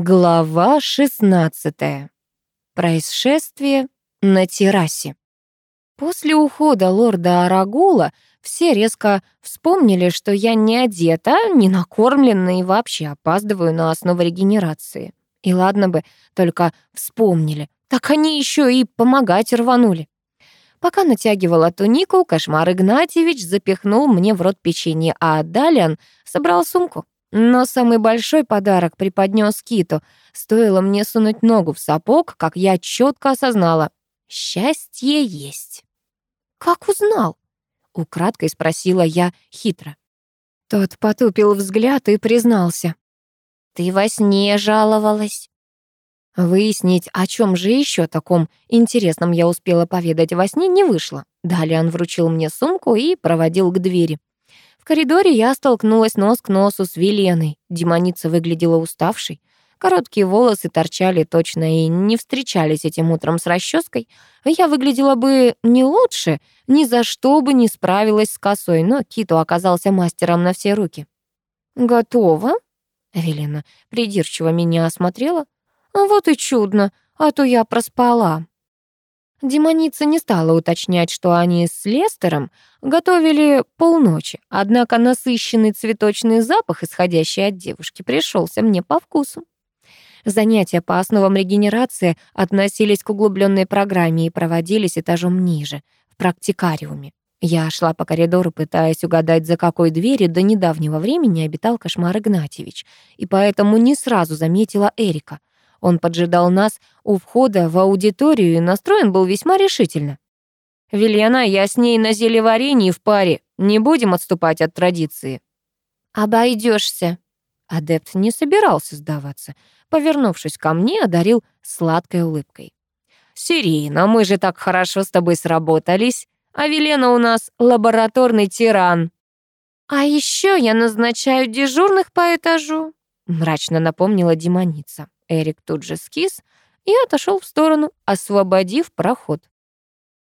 Глава 16. Происшествие на террасе. После ухода лорда Арагула все резко вспомнили, что я не одета, не накормлена и вообще опаздываю на основу регенерации. И ладно бы, только вспомнили. Так они еще и помогать рванули. Пока натягивала тунику, кошмар Игнатьевич запихнул мне в рот печенье, а Далиан собрал сумку. Но самый большой подарок преподнес Киту. Стоило мне сунуть ногу в сапог, как я четко осознала — счастье есть. «Как узнал?» — украдкой спросила я хитро. Тот потупил взгляд и признался. «Ты во сне жаловалась». Выяснить, о чем же еще таком интересном я успела поведать во сне, не вышло. Далее он вручил мне сумку и проводил к двери коридоре я столкнулась нос к носу с Виленой. Демоница выглядела уставшей. Короткие волосы торчали точно и не встречались этим утром с расческой. Я выглядела бы не лучше, ни за что бы не справилась с косой, но Киту оказался мастером на все руки. «Готово?» Велена придирчиво меня осмотрела. «Вот и чудно, а то я проспала». Демоница не стала уточнять, что они с Лестером готовили полночи, однако насыщенный цветочный запах, исходящий от девушки, пришелся мне по вкусу. Занятия по основам регенерации относились к углубленной программе и проводились этажом ниже, в практикариуме. Я шла по коридору, пытаясь угадать, за какой дверью до недавнего времени обитал кошмар Игнатьевич, и поэтому не сразу заметила Эрика. Он поджидал нас у входа в аудиторию и настроен был весьма решительно. «Вильяна, я с ней на зелеварении в паре. Не будем отступать от традиции». Обойдешься. Адепт не собирался сдаваться. Повернувшись ко мне, одарил сладкой улыбкой. «Сирина, мы же так хорошо с тобой сработались. А Велена у нас лабораторный тиран». «А еще я назначаю дежурных по этажу», — мрачно напомнила демоница. Эрик тут же скис и отошел в сторону, освободив проход.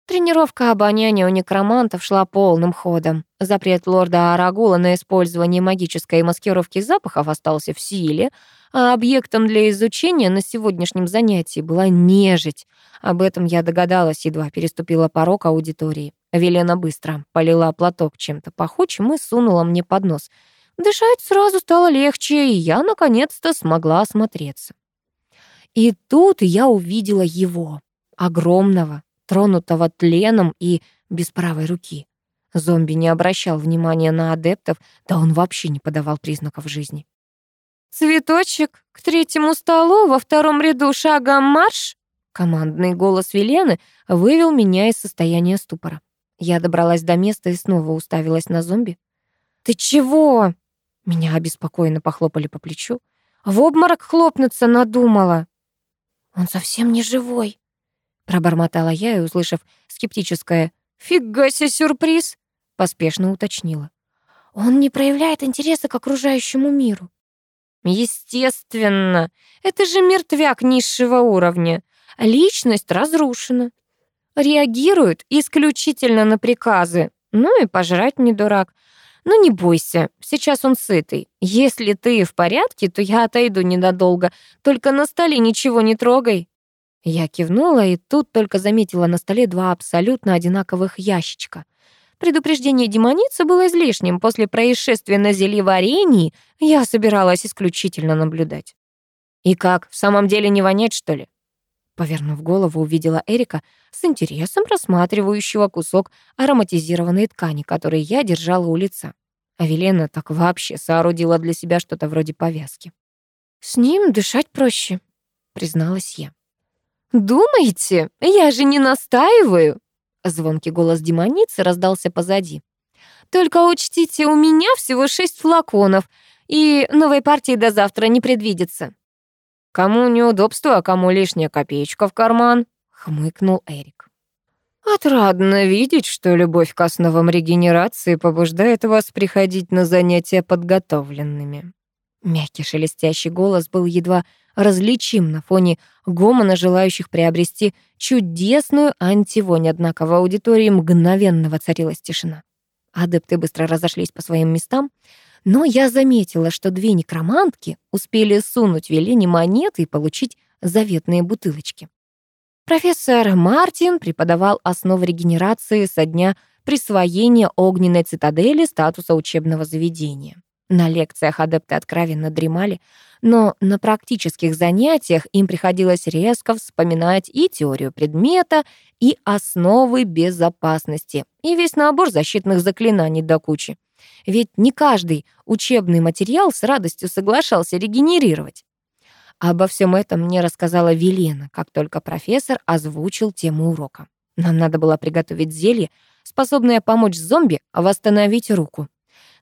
Тренировка обоняния у некромантов шла полным ходом. Запрет лорда Арагула на использование магической маскировки запахов остался в силе, а объектом для изучения на сегодняшнем занятии была нежить. Об этом я догадалась, едва переступила порог аудитории. Велена быстро полила платок чем-то пахучим и сунула мне под нос. Дышать сразу стало легче, и я наконец-то смогла осмотреться. И тут я увидела его, огромного, тронутого тленом и без правой руки. Зомби не обращал внимания на адептов, да он вообще не подавал признаков жизни. «Цветочек, к третьему столу, во втором ряду шагом марш!» Командный голос Велены вывел меня из состояния ступора. Я добралась до места и снова уставилась на зомби. «Ты чего?» Меня обеспокоенно похлопали по плечу. «В обморок хлопнуться надумала!» «Он совсем не живой», — пробормотала я и, услышав скептическое «Фига себе сюрприз!» поспешно уточнила. «Он не проявляет интереса к окружающему миру». «Естественно, это же мертвяк низшего уровня. Личность разрушена. Реагирует исключительно на приказы. Ну и пожрать не дурак. Но не бойся, сейчас он сытый. Если ты в порядке, то я отойду ненадолго. Только на столе ничего не трогай». Я кивнула и тут только заметила на столе два абсолютно одинаковых ящичка. Предупреждение демоницы было излишним. После происшествия на зельеварении я собиралась исключительно наблюдать. «И как, в самом деле не вонять, что ли?» Повернув голову, увидела Эрика с интересом рассматривающего кусок ароматизированной ткани, который я держала у лица. А Велена так вообще соорудила для себя что-то вроде повязки. «С ним дышать проще», — призналась я. «Думаете? Я же не настаиваю!» Звонкий голос демоницы раздался позади. «Только учтите, у меня всего шесть флаконов, и новой партии до завтра не предвидится». «Кому неудобство, а кому лишняя копеечка в карман», — хмыкнул Эрик. «Отрадно видеть, что любовь к основам регенерации побуждает вас приходить на занятия подготовленными». Мягкий шелестящий голос был едва различим на фоне гомона желающих приобрести чудесную антивонь, однако в аудитории мгновенно воцарилась тишина. Адепты быстро разошлись по своим местам, но я заметила, что две некромантки успели сунуть Велене монеты и получить заветные бутылочки. Профессор Мартин преподавал основы регенерации со дня присвоения огненной цитадели статуса учебного заведения. На лекциях адепты откровенно дремали, но на практических занятиях им приходилось резко вспоминать и теорию предмета, и основы безопасности, и весь набор защитных заклинаний до кучи. Ведь не каждый учебный материал с радостью соглашался регенерировать. Обо всем этом мне рассказала Велена, как только профессор озвучил тему урока. Нам надо было приготовить зелье, способное помочь зомби восстановить руку.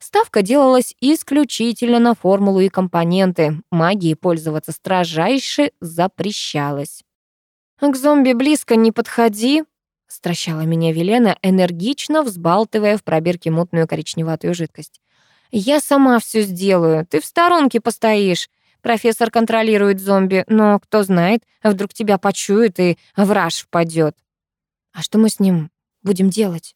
Ставка делалась исключительно на формулу и компоненты. Магией пользоваться строжайше запрещалось. «К зомби близко не подходи», — стращала меня Велена, энергично взбалтывая в пробирке мутную коричневатую жидкость. «Я сама все сделаю, ты в сторонке постоишь. Профессор контролирует зомби, но кто знает, вдруг тебя почует и враж впадет. А что мы с ним будем делать?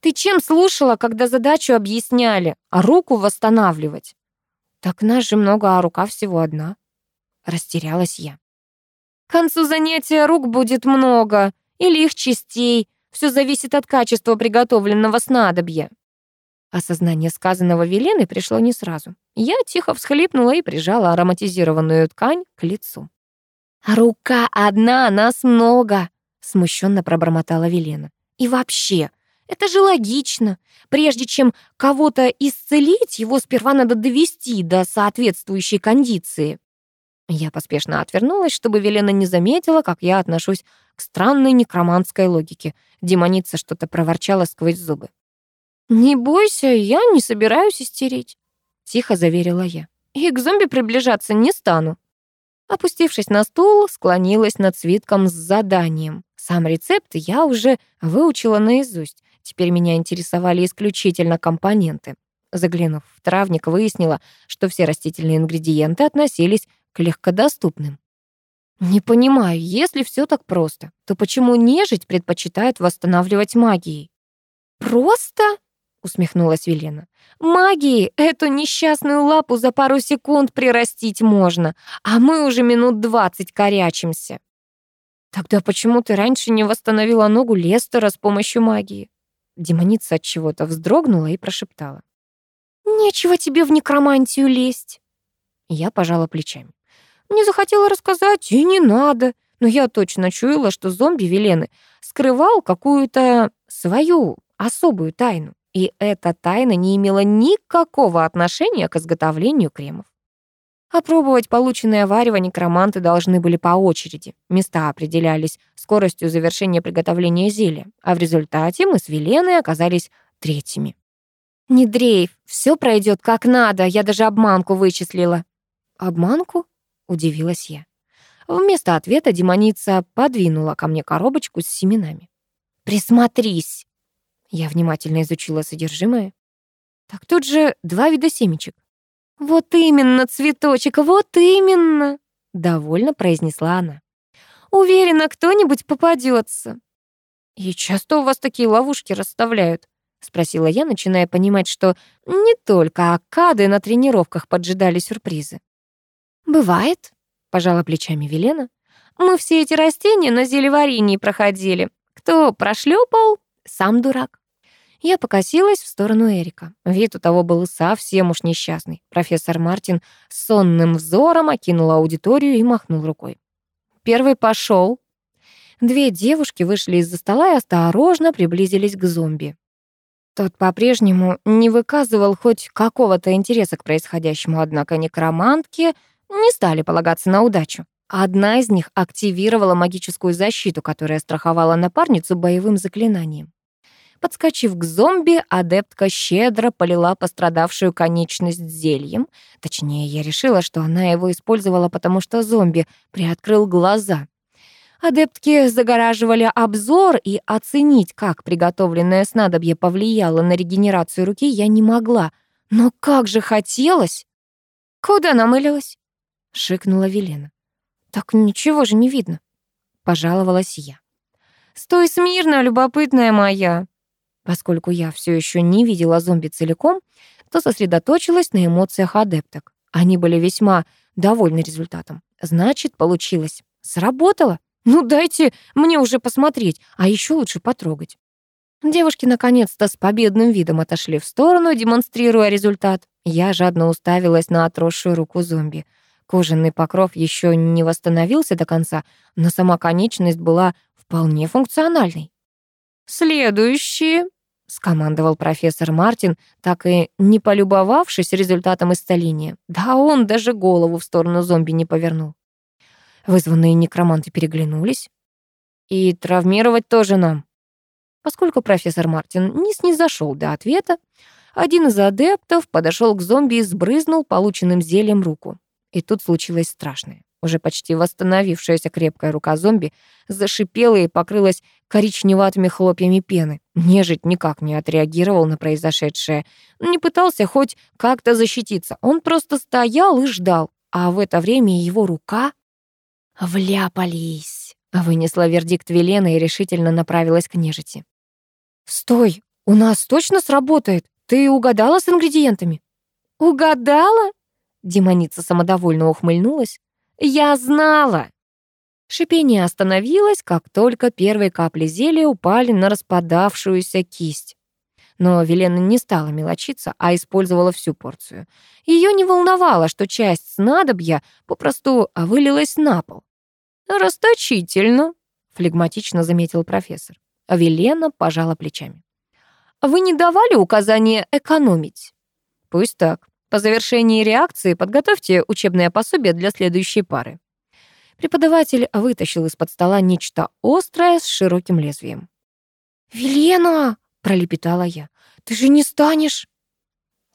Ты чем слушала, когда задачу объясняли, а руку восстанавливать? Так нас же много, а рука всего одна. Растерялась я. К концу занятия рук будет много, или их частей. Все зависит от качества приготовленного снадобья. Осознание сказанного Велены пришло не сразу. Я тихо всхлипнула и прижала ароматизированную ткань к лицу. «Рука одна, нас много!» — смущенно пробормотала Велена. «И вообще, это же логично. Прежде чем кого-то исцелить, его сперва надо довести до соответствующей кондиции». Я поспешно отвернулась, чтобы Велена не заметила, как я отношусь к странной некроманской логике. Демоница что-то проворчала сквозь зубы. «Не бойся, я не собираюсь истерить», — тихо заверила я. «И к зомби приближаться не стану». Опустившись на стул, склонилась над свитком с заданием. Сам рецепт я уже выучила наизусть. Теперь меня интересовали исключительно компоненты. Заглянув в травник, выяснила, что все растительные ингредиенты относились к легкодоступным. Не понимаю, если все так просто, то почему нежить предпочитает восстанавливать магией? Просто? усмехнулась Велена. Магии эту несчастную лапу за пару секунд прирастить можно, а мы уже минут двадцать корячимся. Тогда почему ты раньше не восстановила ногу Лестера с помощью магии? Демоница от чего-то вздрогнула и прошептала. Нечего тебе в некромантию лезть. Я пожала плечами. Не захотела рассказать, и не надо. Но я точно чуяла, что зомби Велены скрывал какую-то свою особую тайну и эта тайна не имела никакого отношения к изготовлению кремов. Опробовать полученное варево некроманты должны были по очереди. Места определялись скоростью завершения приготовления зелья, а в результате мы с Веленой оказались третьими. «Не дрейф, все пройдет как надо, я даже обманку вычислила». «Обманку?» — удивилась я. Вместо ответа демоница подвинула ко мне коробочку с семенами. «Присмотрись!» Я внимательно изучила содержимое. Так тут же два вида семечек. «Вот именно, цветочек, вот именно!» — довольно произнесла она. «Уверена, кто-нибудь попадется. «И часто у вас такие ловушки расставляют?» — спросила я, начиная понимать, что не только аккады на тренировках поджидали сюрпризы. «Бывает», — пожала плечами Велена. «Мы все эти растения на зелеварении проходили. Кто прошлепал, сам дурак. Я покосилась в сторону Эрика. Вид у того был совсем уж несчастный. Профессор Мартин сонным взором окинул аудиторию и махнул рукой. Первый пошел. Две девушки вышли из-за стола и осторожно приблизились к зомби. Тот по-прежнему не выказывал хоть какого-то интереса к происходящему, однако некромантки не стали полагаться на удачу. Одна из них активировала магическую защиту, которая страховала напарницу боевым заклинанием. Подскочив к зомби, адептка щедро полила пострадавшую конечность зельем. Точнее, я решила, что она его использовала, потому что зомби приоткрыл глаза. Адептки загораживали обзор, и оценить, как приготовленное снадобье повлияло на регенерацию руки, я не могла. Но как же хотелось! «Куда намылилась?» — шикнула Велена. «Так ничего же не видно», — пожаловалась я. «Стой смирно, любопытная моя», Поскольку я все еще не видела зомби целиком, то сосредоточилась на эмоциях адепток. Они были весьма довольны результатом. Значит, получилось. Сработало. Ну дайте мне уже посмотреть, а еще лучше потрогать. Девушки наконец-то с победным видом отошли в сторону, демонстрируя результат. Я жадно уставилась на отросшую руку зомби. Кожаный покров еще не восстановился до конца, но сама конечность была вполне функциональной. «Следующие», — скомандовал профессор Мартин, так и не полюбовавшись результатом исцеления. Да он даже голову в сторону зомби не повернул. Вызванные некроманты переглянулись. «И травмировать тоже нам», Поскольку профессор Мартин не снизошел до ответа, один из адептов подошел к зомби и сбрызнул полученным зельем руку. И тут случилось страшное. Уже почти восстановившаяся крепкая рука зомби зашипела и покрылась коричневатыми хлопьями пены. Нежить никак не отреагировал на произошедшее. Не пытался хоть как-то защититься. Он просто стоял и ждал. А в это время его рука... «Вляпались!» — вынесла вердикт Велена и решительно направилась к нежити. «Стой, у нас точно сработает. Ты угадала с ингредиентами?» «Угадала?» Демоница самодовольно ухмыльнулась. «Я знала!» Шипение остановилось, как только первые капли зелья упали на распадавшуюся кисть. Но Велена не стала мелочиться, а использовала всю порцию. Ее не волновало, что часть снадобья попросту вылилась на пол. «Расточительно», — флегматично заметил профессор. Велена пожала плечами. «Вы не давали указания экономить?» «Пусть так. По завершении реакции подготовьте учебное пособие для следующей пары». Преподаватель вытащил из-под стола нечто острое с широким лезвием. «Велена!» — пролепетала я. «Ты же не станешь?»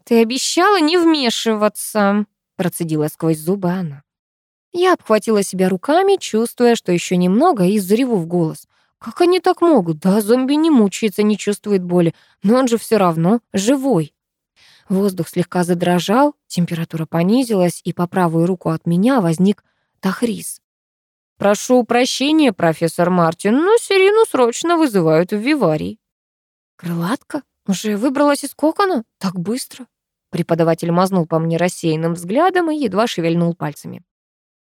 «Ты обещала не вмешиваться», — процедила сквозь зубы она. Я обхватила себя руками, чувствуя, что еще немного, и зареву в голос. Как они так могут? Да, зомби не мучается, не чувствует боли, но он же все равно живой. Воздух слегка задрожал, температура понизилась, и по правую руку от меня возник Тахрис. «Прошу прощения, профессор Мартин, но Сирину срочно вызывают в Виварий». «Крылатка? Уже выбралась из кокона? Так быстро?» Преподаватель мазнул по мне рассеянным взглядом и едва шевельнул пальцами.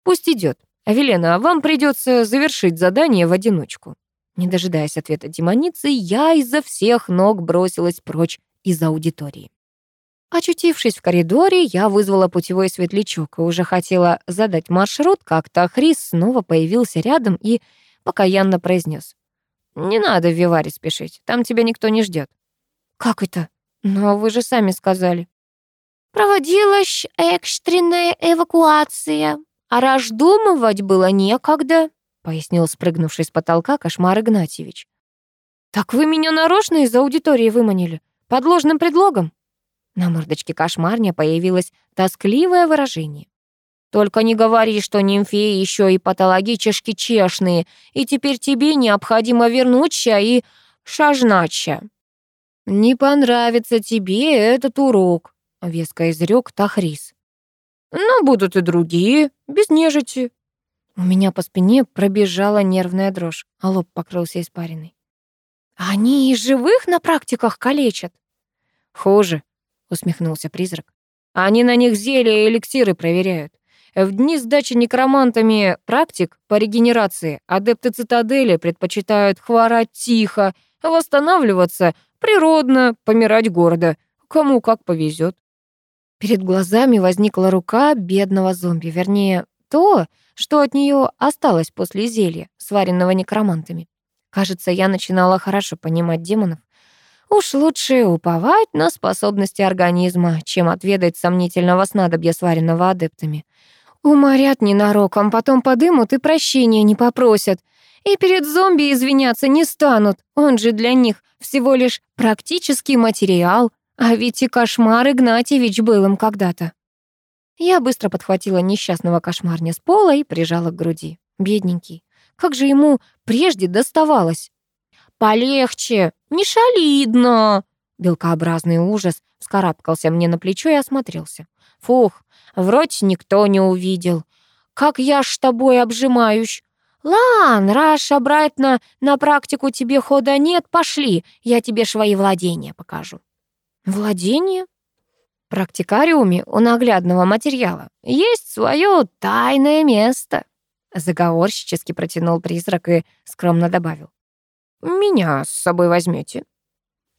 «Пусть идет. Авелена, вам придется завершить задание в одиночку». Не дожидаясь ответа демоницы, я изо всех ног бросилась прочь из аудитории. Очутившись в коридоре, я вызвала путевой светлячок и уже хотела задать маршрут, как Тахрис снова появился рядом и покаянно произнес: «Не надо в Виваре спешить, там тебя никто не ждет. «Как это? Но вы же сами сказали». «Проводилась экстренная эвакуация, а раздумывать было некогда», пояснил спрыгнувший с потолка кошмар Игнатьевич. «Так вы меня нарочно из аудитории выманили? Под ложным предлогом?» На мордочке кошмарня появилось тоскливое выражение. «Только не говори, что нимфеи еще и патологически чешные, и теперь тебе необходимо вернуться и шажнача». «Не понравится тебе этот урок», — веско изрек Тахрис. «Но будут и другие, без нежити. У меня по спине пробежала нервная дрожь, а лоб покрылся испариной. «Они и живых на практиках калечат?» «Хуже», — усмехнулся призрак. «Они на них зелья и эликсиры проверяют. В дни сдачи некромантами практик по регенерации адепты цитадели предпочитают хворать тихо, восстанавливаться природно, помирать гордо, кому как повезет. Перед глазами возникла рука бедного зомби, вернее, то, что от нее осталось после зелья, сваренного некромантами. Кажется, я начинала хорошо понимать демонов. Уж лучше уповать на способности организма, чем отведать сомнительного снадобья, сваренного адептами. Уморят ненароком, потом подымут и прощения не попросят. И перед зомби извиняться не станут, он же для них всего лишь практический материал, а ведь и кошмар Игнатьевич был им когда-то. Я быстро подхватила несчастного кошмарня с пола и прижала к груди. Бедненький. Как же ему прежде доставалось? «Полегче! Не шалидно!» Белкообразный ужас вскарабкался мне на плечо и осмотрелся. «Фух, вроде никто не увидел. Как я ж тобой обжимаюсь. «Лан, раз обратно на практику тебе хода нет, пошли, я тебе свои владения покажу». «Владения?» В практикариуме у наглядного материала есть свое тайное место. Заговорщически протянул призрак и скромно добавил. «Меня с собой возьмете.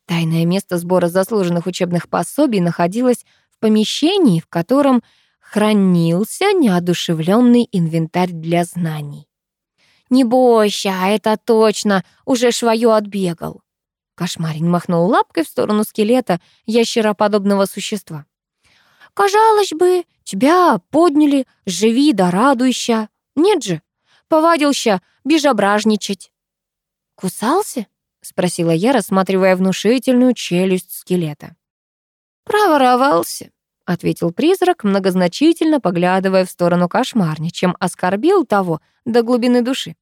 Тайное место сбора заслуженных учебных пособий находилось в помещении, в котором хранился неодушевленный инвентарь для знаний. «Не бойся, это точно, уже швою отбегал». Кошмарин махнул лапкой в сторону скелета ящероподобного существа. «Казалось бы, тебя подняли, живи да радуйся. Нет же, повадился бежображничать». «Кусался?» — спросила я, рассматривая внушительную челюсть скелета. «Проворовался», — ответил призрак, многозначительно поглядывая в сторону кошмарни, чем оскорбил того до глубины души.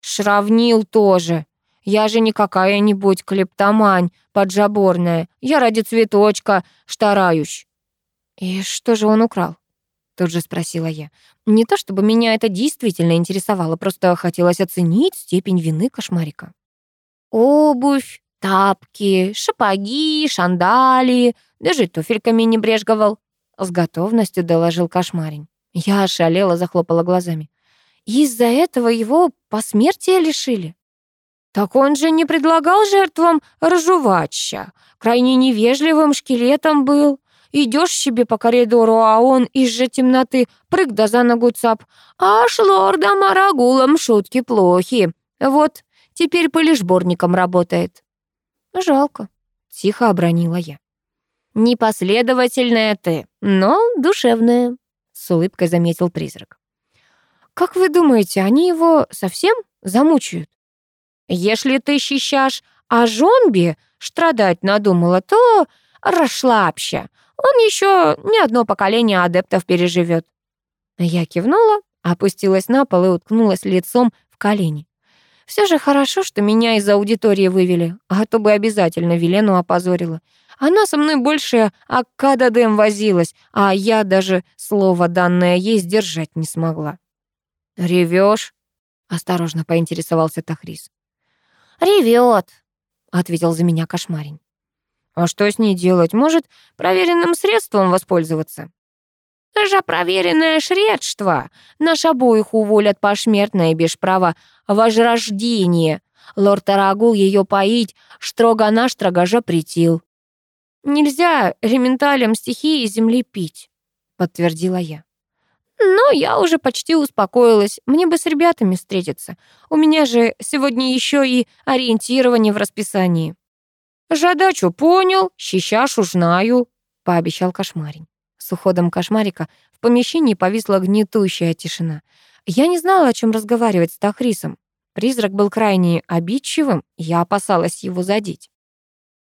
«Шравнил тоже. Я же не какая-нибудь клептомань поджаборная. Я ради цветочка стараюсь». «И что же он украл?» Тут же спросила я. Не то чтобы меня это действительно интересовало, просто хотелось оценить степень вины кошмарика. Обувь, тапки, шапоги, шандали, даже туфельками не брезговал. С готовностью доложил кошмарень. Я ошалела, захлопала глазами. Из-за этого его посмертия лишили. Так он же не предлагал жертвам разжувача. Крайне невежливым шкелетом был. Идешь себе по коридору, а он из-за темноты прыг да за ногу цап. Аж лордам Арагулам шутки плохи. Вот теперь пылесборником работает. Жалко, тихо обронила я. Непоследовательная ты, но душевная, с улыбкой заметил призрак. Как вы думаете, они его совсем замучают? Если ты щищаш, а жонби страдать надумала, то расшлапща. Он еще не одно поколение адептов переживет. Я кивнула, опустилась на пол и уткнулась лицом в колени. Все же хорошо, что меня из аудитории вывели, а то бы обязательно Велену опозорила. Она со мной больше аккададем возилась, а я даже слово данное ей сдержать не смогла. «Ревёшь?» — осторожно поинтересовался Тахрис. «Ревёт», — ответил за меня кошмарень. А что с ней делать? Может, проверенным средством воспользоваться? же проверенное средство. Наш обоих уволят пошмертно и без права возрождения. Лорд Арагул ее поить строго-настрого запретил. Нельзя элементалям стихии земли пить, подтвердила я. Но я уже почти успокоилась. Мне бы с ребятами встретиться. У меня же сегодня еще и ориентирование в расписании. «Жадачу понял, щищашу знаю», — пообещал кошмарень. С уходом кошмарика в помещении повисла гнетущая тишина. Я не знала, о чем разговаривать с Тахрисом. Призрак был крайне обидчивым, я опасалась его задеть.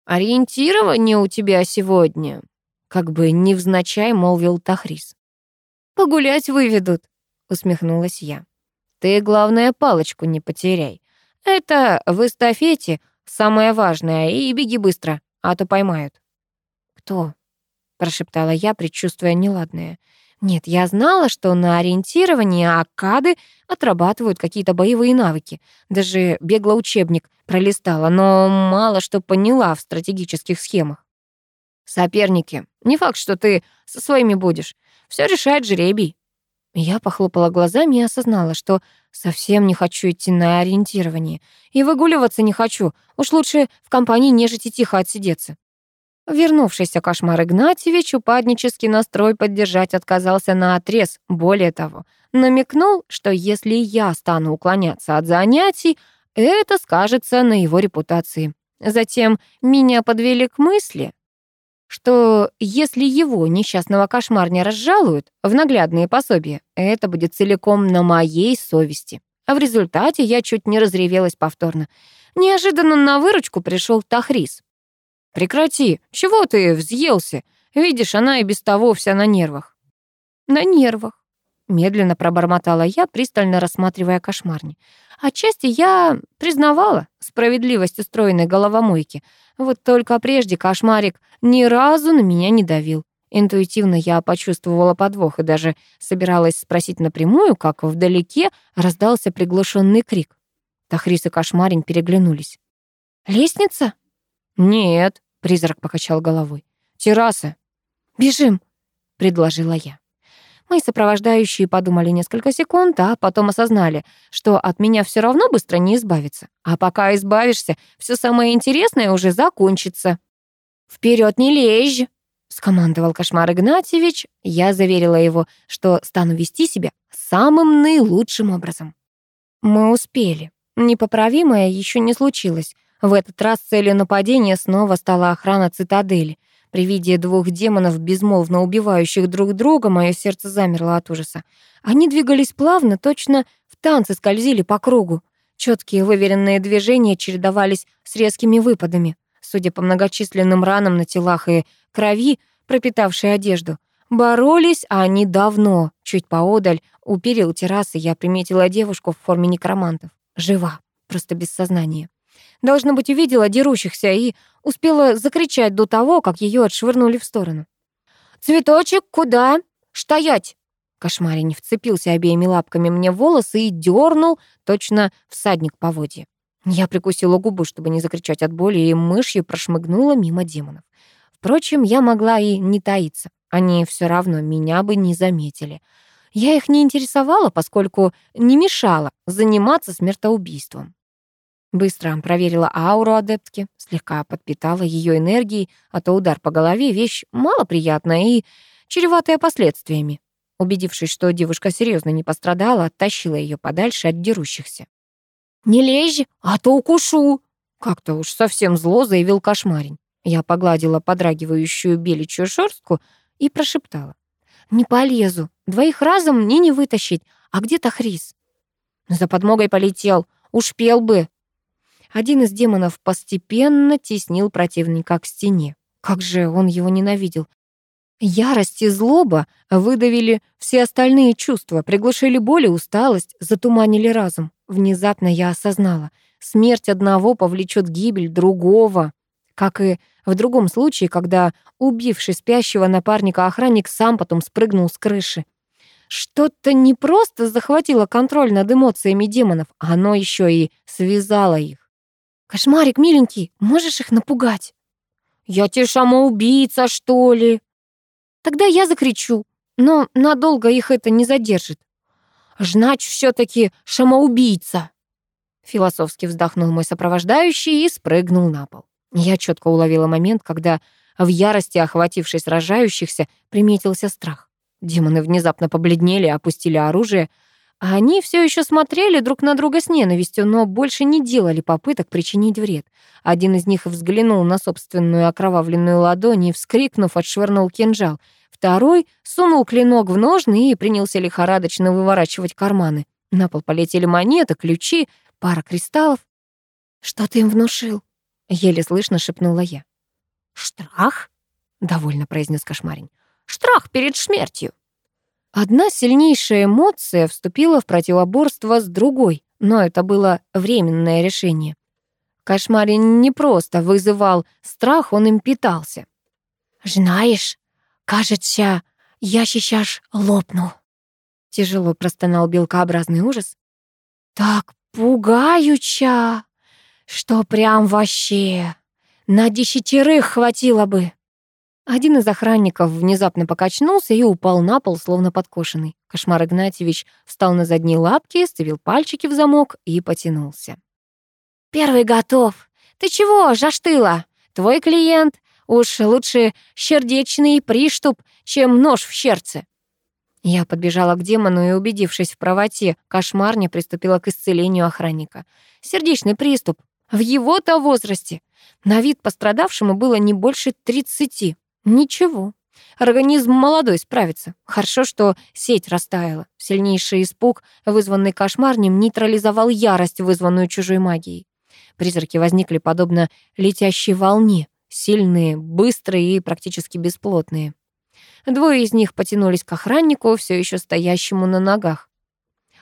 «Ориентирование у тебя сегодня», — как бы невзначай молвил Тахрис. «Погулять выведут», — усмехнулась я. «Ты, главное, палочку не потеряй. Это в эстафете Самое важное, и беги быстро, а то поймают». «Кто?» — прошептала я, предчувствуя неладное. Нет, я знала, что на ориентировании Аккады отрабатывают какие-то боевые навыки. Даже бегло учебник пролистала, но мало что поняла в стратегических схемах. «Соперники. Не факт, что ты со своими будешь. Все решает жребий». Я похлопала глазами и осознала, что совсем не хочу идти на ориентирование. И выгуливаться не хочу. Уж лучше в компании нежить и тихо отсидеться. Вернувшийся кошмар Игнатьевич упаднический настрой поддержать отказался на отрез. Более того, намекнул, что если я стану уклоняться от занятий, это скажется на его репутации. Затем меня подвели к мысли, что если его несчастного кошмарня разжалуют в наглядные пособия, это будет целиком на моей совести. А в результате я чуть не разревелась повторно. Неожиданно на выручку пришел Тахрис. «Прекрати! Чего ты взъелся? Видишь, она и без того вся на нервах». «На нервах», Медленно пробормотала я, пристально рассматривая кошмарни. Отчасти я признавала справедливость устроенной головомойки. Вот только прежде кошмарик ни разу на меня не давил. Интуитивно я почувствовала подвох и даже собиралась спросить напрямую, как вдалеке раздался приглушенный крик. Тахрис и Кошмарень переглянулись. «Лестница?» «Нет», — призрак покачал головой. «Терраса». «Бежим», — предложила я. Мои сопровождающие подумали несколько секунд, а потом осознали, что от меня все равно быстро не избавиться. А пока избавишься, все самое интересное уже закончится. Вперед не лезь!» — скомандовал Кошмар Игнатьевич. Я заверила его, что стану вести себя самым наилучшим образом. Мы успели. Непоправимое еще не случилось. В этот раз целью нападения снова стала охрана цитадели. При виде двух демонов, безмолвно убивающих друг друга, мое сердце замерло от ужаса. Они двигались плавно, точно в танце скользили по кругу. Четкие выверенные движения чередовались с резкими выпадами. Судя по многочисленным ранам на телах и крови, пропитавшей одежду, боролись они давно. Чуть поодаль, у перил террасы, я приметила девушку в форме некромантов. Жива, просто без сознания. Должно быть, увидела дерущихся и успела закричать до того, как ее отшвырнули в сторону. «Цветочек, куда? Стоять!» Кошмарень вцепился обеими лапками мне в волосы и дернул, точно всадник по воде. Я прикусила губы, чтобы не закричать от боли, и мышью прошмыгнула мимо демонов. Впрочем, я могла и не таиться. Они все равно меня бы не заметили. Я их не интересовала, поскольку не мешала заниматься смертоубийством. Быстро проверила ауру адептки, слегка подпитала ее энергией, а то удар по голове — вещь малоприятная и чреватая последствиями. Убедившись, что девушка серьезно не пострадала, оттащила ее подальше от дерущихся. «Не лезь, а то укушу!» Как-то уж совсем зло заявил кошмарень. Я погладила подрагивающую беличью шерстку и прошептала. «Не полезу. Двоих разом мне не вытащить. А где-то Хрис?» «За подмогой полетел. Уж пел бы. Один из демонов постепенно теснил противника к стене. Как же он его ненавидел. Ярость и злоба выдавили все остальные чувства, приглушили боль и усталость, затуманили разум. Внезапно я осознала, смерть одного повлечет гибель другого. Как и в другом случае, когда убивший спящего напарника охранник сам потом спрыгнул с крыши. Что-то не просто захватило контроль над эмоциями демонов, оно еще и связало их. «Кошмарик, миленький, можешь их напугать?» «Я тебе самоубийца, что ли?» «Тогда я закричу, но надолго их это не задержит». «Жнач все-таки самоубийца!» Философски вздохнул мой сопровождающий и спрыгнул на пол. Я четко уловила момент, когда в ярости, охватившей сражающихся, приметился страх. Демоны внезапно побледнели, опустили оружие, а они все еще смотрели друг на друга с ненавистью, но больше не делали попыток причинить вред. Один из них взглянул на собственную окровавленную ладонь и, вскрикнув, отшвырнул кинжал. Второй сунул клинок в ножны и принялся лихорадочно выворачивать карманы. На пол полетели монеты, ключи, пара кристаллов. «Что ты им внушил?» — еле слышно шепнула я. «Штрах?» — довольно произнес кошмарень. «Штрах перед смертью!» Одна сильнейшая эмоция вступила в противоборство с другой, но это было временное решение. Кошмарин не просто вызывал страх, он им питался. «Знаешь, кажется, я сейчас лопну», — тяжело простонал белкообразный ужас. «Так пугаюча, что прям вообще на десятерых хватило бы». Один из охранников внезапно покачнулся и упал на пол, словно подкошенный. Кошмар Игнатьевич встал на задние лапки, сцепил пальчики в замок и потянулся. «Первый готов. Ты чего, жаштыла? Твой клиент уж лучше сердечный приступ, чем нож в сердце». Я подбежала к демону и, убедившись в правоте, кошмарня приступила к исцелению охранника. Сердечный приступ. В его-то возрасте. На вид пострадавшему было не больше тридцати. Ничего. Организм молодой справится. Хорошо, что сеть растаяла. Сильнейший испуг, вызванный кошмарнем, нейтрализовал ярость, вызванную чужой магией. Призраки возникли подобно летящей волне, сильные, быстрые и практически бесплотные. Двое из них потянулись к охраннику, все еще стоящему на ногах.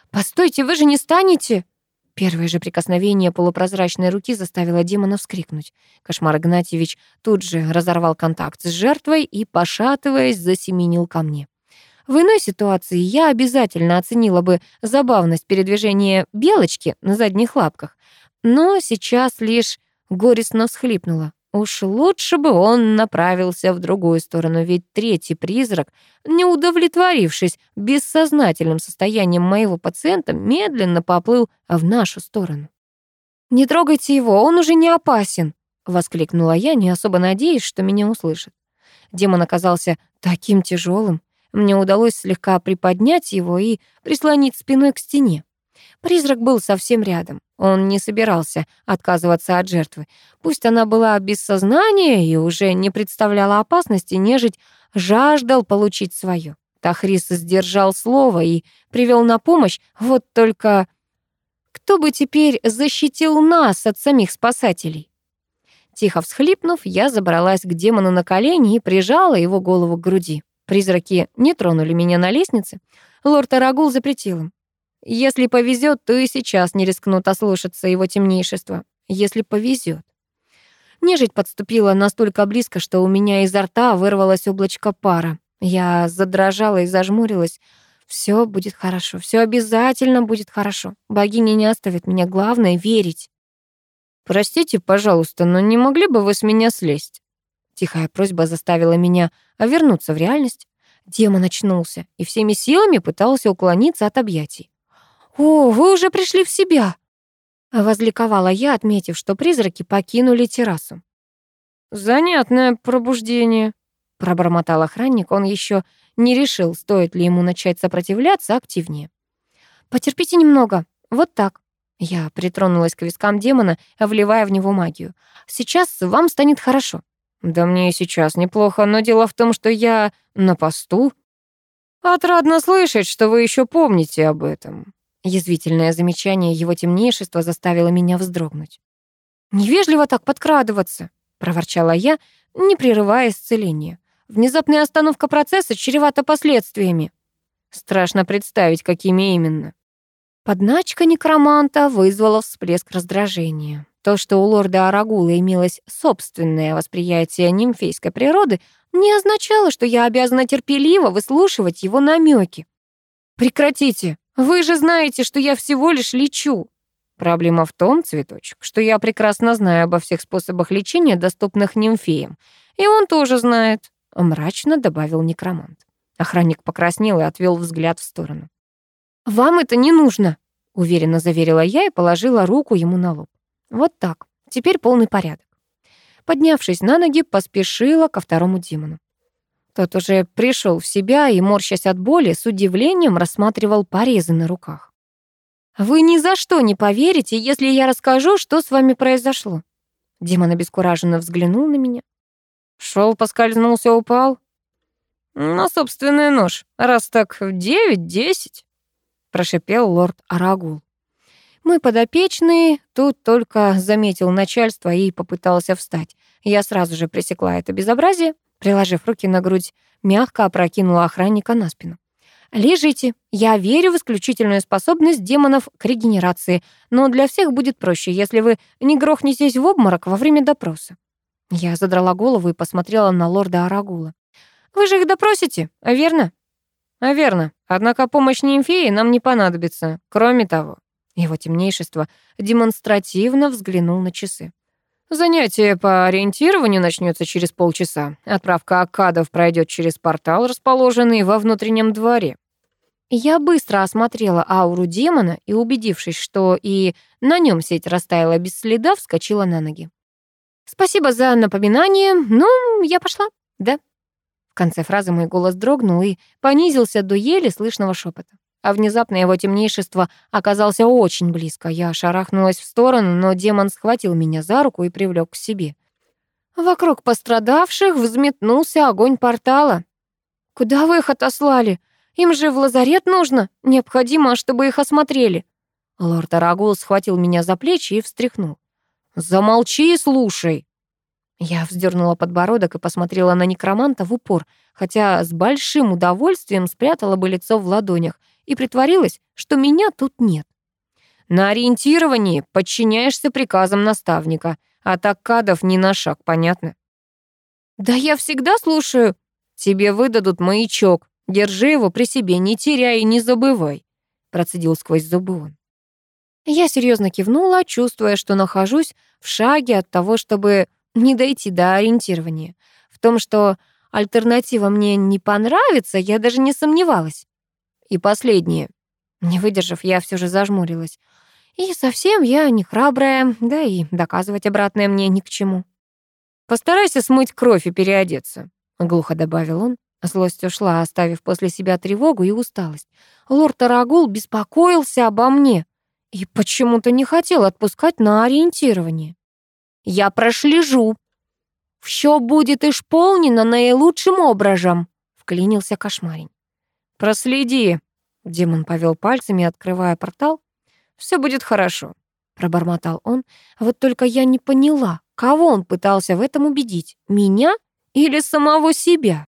«Постойте, вы же не станете?» Первое же прикосновение полупрозрачной руки заставило демона вскрикнуть. Кошмар Игнатьевич тут же разорвал контакт с жертвой и, пошатываясь, засеменил ко мне. В иной ситуации я обязательно оценила бы забавность передвижения белочки на задних лапках, но сейчас лишь горестно всхлипнула. Уж лучше бы он направился в другую сторону, ведь третий призрак, не удовлетворившись бессознательным состоянием моего пациента, медленно поплыл в нашу сторону. «Не трогайте его, он уже не опасен!» — воскликнула я, не особо надеясь, что меня услышат. Демон оказался таким тяжелым. Мне удалось слегка приподнять его и прислонить спиной к стене. Призрак был совсем рядом. Он не собирался отказываться от жертвы. Пусть она была без сознания и уже не представляла опасности, нежить жаждал получить свое. Тахрис сдержал слово и привел на помощь, вот только кто бы теперь защитил нас от самих спасателей? Тихо всхлипнув, я забралась к демону на колени и прижала его голову к груди. Призраки не тронули меня на лестнице. Лорд Арагул запретил им. Если повезет, то и сейчас не рискнут ослушаться его темнейшества. Если повезет. Нежить подступила настолько близко, что у меня изо рта вырвалось облачко пара. Я задрожала и зажмурилась. Все будет хорошо, все обязательно будет хорошо. Богиня не оставит меня, главное — верить. «Простите, пожалуйста, но не могли бы вы с меня слезть?» Тихая просьба заставила меня вернуться в реальность. Демон очнулся и всеми силами пытался уклониться от объятий. «О, вы уже пришли в себя!» Возликовала я, отметив, что призраки покинули террасу. «Занятное пробуждение», — пробормотал охранник. Он еще не решил, стоит ли ему начать сопротивляться активнее. «Потерпите немного. Вот так». Я притронулась к вискам демона, вливая в него магию. «Сейчас вам станет хорошо». «Да мне и сейчас неплохо, но дело в том, что я на посту». «Отрадно слышать, что вы еще помните об этом», Язвительное замечание его темнейшества заставило меня вздрогнуть. «Невежливо так подкрадываться», — проворчала я, не прерывая исцеления. «Внезапная остановка процесса чревата последствиями». Страшно представить, какими именно. Подначка некроманта вызвала всплеск раздражения. То, что у лорда Арагула имелось собственное восприятие нимфейской природы, не означало, что я обязана терпеливо выслушивать его намеки. «Прекратите!» Вы же знаете, что я всего лишь лечу. Проблема в том, цветочек, что я прекрасно знаю обо всех способах лечения, доступных нимфеям. И он тоже знает, мрачно добавил некромант. Охранник покраснел и отвел взгляд в сторону. «Вам это не нужно», — уверенно заверила я и положила руку ему на лоб. «Вот так. Теперь полный порядок». Поднявшись на ноги, поспешила ко второму демону. Тот уже пришел в себя и, морщась от боли, с удивлением рассматривал порезы на руках. «Вы ни за что не поверите, если я расскажу, что с вами произошло». Демон обескураженно взглянул на меня. Шел, поскользнулся, упал. «На собственный нож, раз так в девять-десять», — прошипел лорд Арагул. Мой подопечный тут только заметил начальство и попытался встать. Я сразу же пресекла это безобразие, Приложив руки на грудь, мягко опрокинула охранника на спину. «Лежите. Я верю в исключительную способность демонов к регенерации, но для всех будет проще, если вы не грохнетесь в обморок во время допроса». Я задрала голову и посмотрела на лорда Арагула. «Вы же их допросите, верно?» «А верно. Однако помощь нимфеи нам не понадобится. Кроме того...» Его темнейшество демонстративно взглянул на часы. Занятие по ориентированию начнется через полчаса. Отправка аккадов пройдет через портал, расположенный во внутреннем дворе. Я быстро осмотрела ауру демона и, убедившись, что и на нем сеть растаяла без следа, вскочила на ноги. «Спасибо за напоминание. Ну, я пошла, да?» В конце фразы мой голос дрогнул и понизился до еле слышного шепота. А внезапно его темнейшество оказался очень близко. Я шарахнулась в сторону, но демон схватил меня за руку и привлек к себе. Вокруг пострадавших взметнулся огонь портала. «Куда вы их отослали? Им же в лазарет нужно. Необходимо, чтобы их осмотрели». Лорд Арагул схватил меня за плечи и встряхнул. «Замолчи и слушай». Я вздернула подбородок и посмотрела на некроманта в упор, хотя с большим удовольствием спрятала бы лицо в ладонях — и притворилась, что меня тут нет. На ориентировании подчиняешься приказам наставника, а так кадов ни на шаг, понятно? Да я всегда слушаю. Тебе выдадут маячок. Держи его при себе, не теряй и не забывай, процедил сквозь зубы он. Я серьезно кивнула, чувствуя, что нахожусь в шаге от того, чтобы не дойти до ориентирования. В том, что альтернатива мне не понравится, я даже не сомневалась. И последнее. Не выдержав, я все же зажмурилась. И совсем я не храбрая, да и доказывать обратное мне ни к чему. «Постарайся смыть кровь и переодеться», — глухо добавил он. Злость ушла, оставив после себя тревогу и усталость. Лорд Арагул беспокоился обо мне и почему-то не хотел отпускать на ориентирование. «Я прошлежу. Все будет исполнено наилучшим образом», — вклинился кошмарень. «Проследи», — демон повел пальцами, открывая портал. Все будет хорошо», — пробормотал он. Вот только я не поняла, кого он пытался в этом убедить, меня или самого себя?